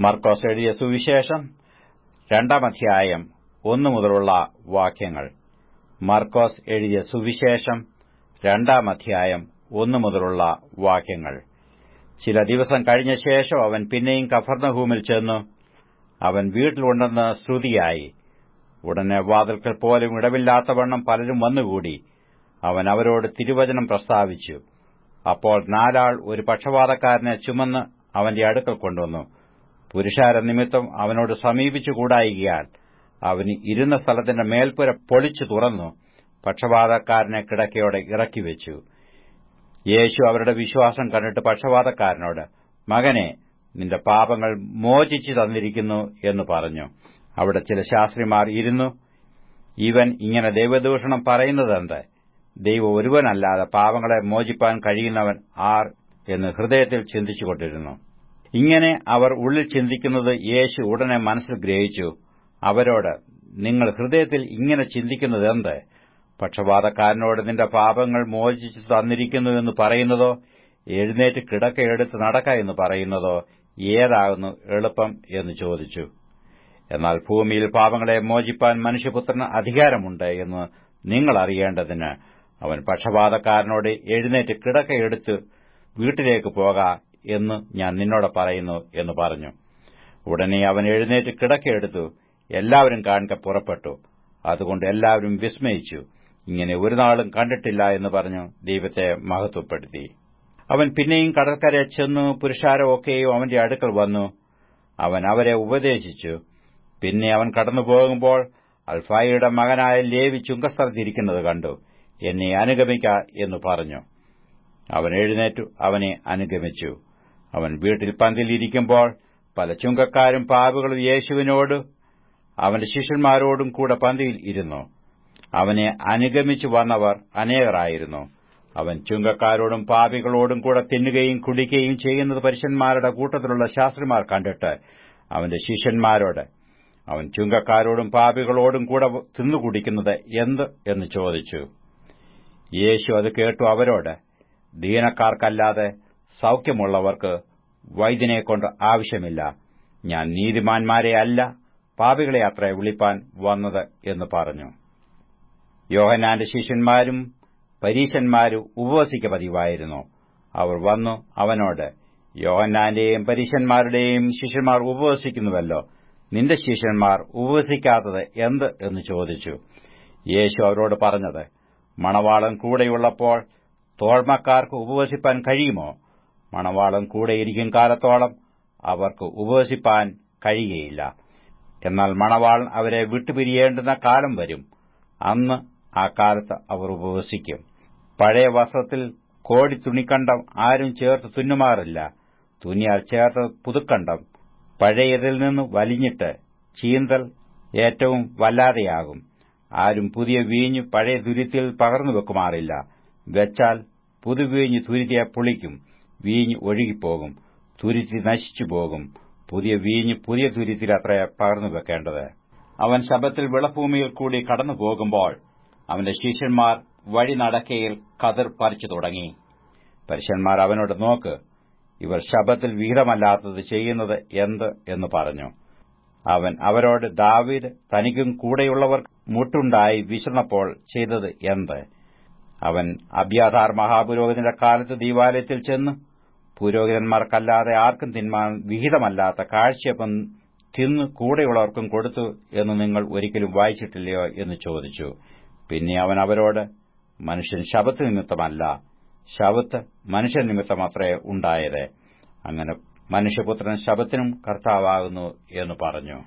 മർക്കോസ് എഴുതിയ സുവിശേഷം രണ്ടാം അധ്യായം ഒന്നു മുതലുള്ള വാക്യങ്ങൾ. മർക്കോസ് എഴുതിയ സുവിശേഷം രണ്ടാം അധ്യായം ഒന്നു മുതലുള്ള വാക്യങ്ങൾ. ചില ദിവസം കഴിഞ്ഞ ശേഷം അവൻ പിന്നെയും കഫർണഹൂമിൽ ചെന്നു. അവൻ വീട്ടിലുണ്ടെന്ന് ശ്രുതിയായി. ഉടനെ വാതിൽക്കൽ പോലും ഇടവില്ലാത്തവണ്ണം പലരും വന്നുകൂടി. അവൻ അവരോട് തിരുവചനം പ്രസ്താവിച്ചു. അപ്പോൾ നാലാൾ ഒരു പക്ഷപാതക്കാരനെ ചുമന്ന് അവന്റെ അടുക്കൽ കൊണ്ടുവന്നു. പുരുഷാര നിമിത്തം അവനോട് സമീപിച്ചുകൂടായികയാൽ അവന് ഇരുന്ന സ്ഥലത്തിന്റെ മേൽപ്പുര പൊളിച്ചു തുറന്നു പക്ഷപാതക്കാരനെ കിടക്കയോടെ ഇറക്കിവെച്ചു യേശു അവരുടെ വിശ്വാസം കണ്ടിട്ട് പക്ഷപാതക്കാരനോട് മകനെ നിന്റെ പാപങ്ങൾ മോചിച്ചു തന്നിരിക്കുന്നു എന്ന് പറഞ്ഞു. അവിടെ ചില ശാസ്ത്രിമാർ ഇരുന്നു. ഇവൻ ഇങ്ങനെ ദൈവദൂഷണം പറയുന്നതെന്ത്? ദൈവം ഒരുവനല്ലാതെ പാപങ്ങളെ മോചിപ്പാൻ കഴിയുന്നവൻ ആർ? എന്ന് ഹൃദയത്തിൽ ചിന്തിച്ചുകൊണ്ടിരുന്നു ഇങ്ങനെ അവർ ഉള്ളിൽ ചിന്തിക്കുന്നത് യേശു ഉടനെ മനസ്സിൽ ഗ്രഹിച്ചു. അവരോട് നിങ്ങൾ ഹൃദയത്തിൽ ഇങ്ങനെ ചിന്തിക്കുന്നത് ചിന്തിക്കുന്നതെന്ത് പക്ഷപാതക്കാരനോട് നിന്റെ പാപങ്ങൾ മോചിച്ചു തന്നിരിക്കുന്നു എന്ന് പറയുന്നതോ എഴുന്നേറ്റ് കിടക്കയെടുത്ത് നടക്ക എന്ന് പറയുന്നതോ ഏതാകുന്നു എളുപ്പം എന്ന് ചോദിച്ചു. എന്നാൽ ഭൂമിയിൽ പാപങ്ങളെ മോചിപ്പാൻ മനുഷ്യപുത്രന് അധികാരമുണ്ട് എന്ന് നിങ്ങൾ അറിയേണ്ടതിന് അവൻ പക്ഷപാതക്കാരനോട് എഴുന്നേറ്റ് കിടക്കയെടുത്ത് വീട്ടിലേക്ക് പോക. എന്ന് ഞാൻ നിന്നോട് പറയുന്നു എന്ന് പറഞ്ഞു. ഉടനെ അവൻ എഴുന്നേറ്റ് കിടക്കയെടുത്തു. എല്ലാവരും കാണിക്ക പുറപ്പെട്ടു. അതുകൊണ്ട് എല്ലാവരും വിസ്മയിച്ചു. ഇങ്ങനെ ഒരു നാളും കണ്ടിട്ടില്ല എന്ന് പറഞ്ഞു ദൈവത്തെ മഹത്വപ്പെടുത്തി. അവൻ പിന്നെയും കടൽക്കര ചെന്നു പുരുഷാരമൊക്കെയും അവന്റെ അടുക്കൽ വന്നു. അവൻ അവരെ ഉപദേശിച്ചു. പിന്നെ അവൻ കടന്നുപോകുമ്പോൾ അൽഫായിയുടെ മകനായ ലേവി ചുങ്കസ്ഥലത്തിരിക്കുന്നത് കണ്ടു. എന്നെ അനുഗമിക്ക എന്ന് പറഞ്ഞു. അവൻ എഴുന്നേറ്റു അവനെ അനുഗമിച്ചു. അവൻ വീട്ടിൽ പന്തിലിരിക്കുമ്പോൾ പല ചുങ്കക്കാരും പാവുകളും യേശുവിനോട് അവന്റെ ശിഷ്യന്മാരോടും കൂടെ പന്തിയിൽ ഇരുന്നു. അവനെ അനുഗമിച്ചു വന്നവർ അനേകരായിരുന്നു. അവൻ ചുങ്കക്കാരോടും പാപികളോടും കൂടെ തിന്നുകയും കുടിക്കുകയും ചെയ്യുന്നത് പരുഷന്മാരുടെ കൂട്ടത്തിലുള്ള ശാസ്ത്രിമാർ കണ്ടിട്ട് അവന്റെ ശിഷ്യന്മാരോട് അവൻ ചുങ്കക്കാരോടും പാപികളോടും കൂടെ തിന്നുകുടിക്കുന്നത് എന്ത്? എന്ന് ചോദിച്ചു. യേശു അത് കേട്ടു അവരോട് ദീനക്കാർക്കല്ലാതെ സൌഖ്യമുള്ളവർക്ക് വൈദ്യനെക്കൊണ്ട് ആവശ്യമില്ല. ഞാൻ നീതിമാന്മാരെ അല്ല പാപികളെ അത്ര വിളിപ്പാൻ വന്നത് എന്ന് പറഞ്ഞു. യോഹനാന്റെ ശിഷ്യന്മാരും പരീശന്മാരും ഉപവസിക്ക പതിവായിരുന്നു. അവർ വന്നു അവനോട് യോഹന്നാന്റെയും പരീശന്മാരുടെയും ശിഷ്യന്മാർ ഉപവസിക്കുന്നുവല്ലോ നിന്റെ ശിഷ്യന്മാർ ഉപവസിക്കാത്തത് എന്ത്? എന്ന് ചോദിച്ചു. യേശു അവരോട് പറഞ്ഞത് മണവാളൻ കൂടെയുള്ളപ്പോൾ തോഴ്മക്കാർക്ക് ഉപവസിപ്പാൻ കഴിയുമോ? മണവാളൻ കൂടെയിരിക്കും കാലത്തോളം അവർക്ക് ഉപവസിപ്പാൻ കഴിയുകയില്ല. എന്നാൽ മണവാളൻ അവരെ വിട്ടുപിരിയേണ്ടുന്ന കാലം വരും. അന്ന് ആ കാലത്ത് അവർ ഉപവസിക്കും. പഴയ വസ്ത്രത്തിൽ കോടി തുണിക്കണ്ടം ആരും ചേർത്ത് തുന്നുമാറില്ല. തുന്നിയാൽ ചേർത്ത് പുതുക്കണ്ടം. പഴയതിൽ നിന്ന് വലിഞ്ഞിട്ട് ചീന്തൽ ഏറ്റവും വല്ലാതെയാകും. ആരും പുതിയ വീഞ്ഞ് പഴയ തുരുത്തിൽ പകർന്നു വെക്കുമാറില്ല. വെച്ചാൽ പുതുവീഞ്ഞ് തുരുത്തിയെ പൊളിക്കും. വീഞ്ഞ് ഒഴുകിപ്പോകും തുരുത്തി നശിച്ചു പോകും പുതിയ വീഞ്ഞ് പുതിയ തുരുത്തിൽ അത്ര പകർന്നു വെക്കേണ്ടത്. അവൻ ശബത്തിൽ വിളഭൂമിയിൽ കൂടി കടന്നു പോകുമ്പോൾ അവന്റെ ശിഷ്യന്മാർ വഴി നടക്കയിൽ കതിർ പറിച്ചു തുടങ്ങി. പരുഷന്മാർ അവനോട് നോക്ക് ഇവർ ശബത്തിൽ വിഹിതമല്ലാത്തത് ചെയ്യുന്നത് എന്ത് എന്ന് പറഞ്ഞു. അവൻ അവരോട് ദാവീദ് തനിക്കും കൂടെയുള്ളവർ മുട്ടുണ്ടായി വിശന്നപ്പോൾ ചെയ്തത് എന്ത്? അവൻ അബ്യാധാർ മഹാപുരോഹിതന്റെ കാലത്ത് ദീപാലയത്തിൽ ചെന്ന് പുരോഹിതന്മാർക്കല്ലാതെ ആർക്കും തിന്മാൻ വിഹിതമല്ലാത്ത കാഴ്ചയപ്പം തിന്ന് കൂടെയുള്ളവർക്കും കൊടുത്തു എന്ന് നിങ്ങൾ ഒരിക്കലും വായിച്ചിട്ടില്ലയോ എന്ന് ചോദിച്ചു. പിന്നെ അവൻ അവരോട് മനുഷ്യൻ ശബത്ത് നിമിത്തമല്ല ശബത്ത് മനുഷ്യൻ നിമിത്തമത്രേ ഉണ്ടായത്. അങ്ങനെ മനുഷ്യപുത്രൻ ശബത്തിനും കർത്താവാകുന്നു എന്ന് പറഞ്ഞു.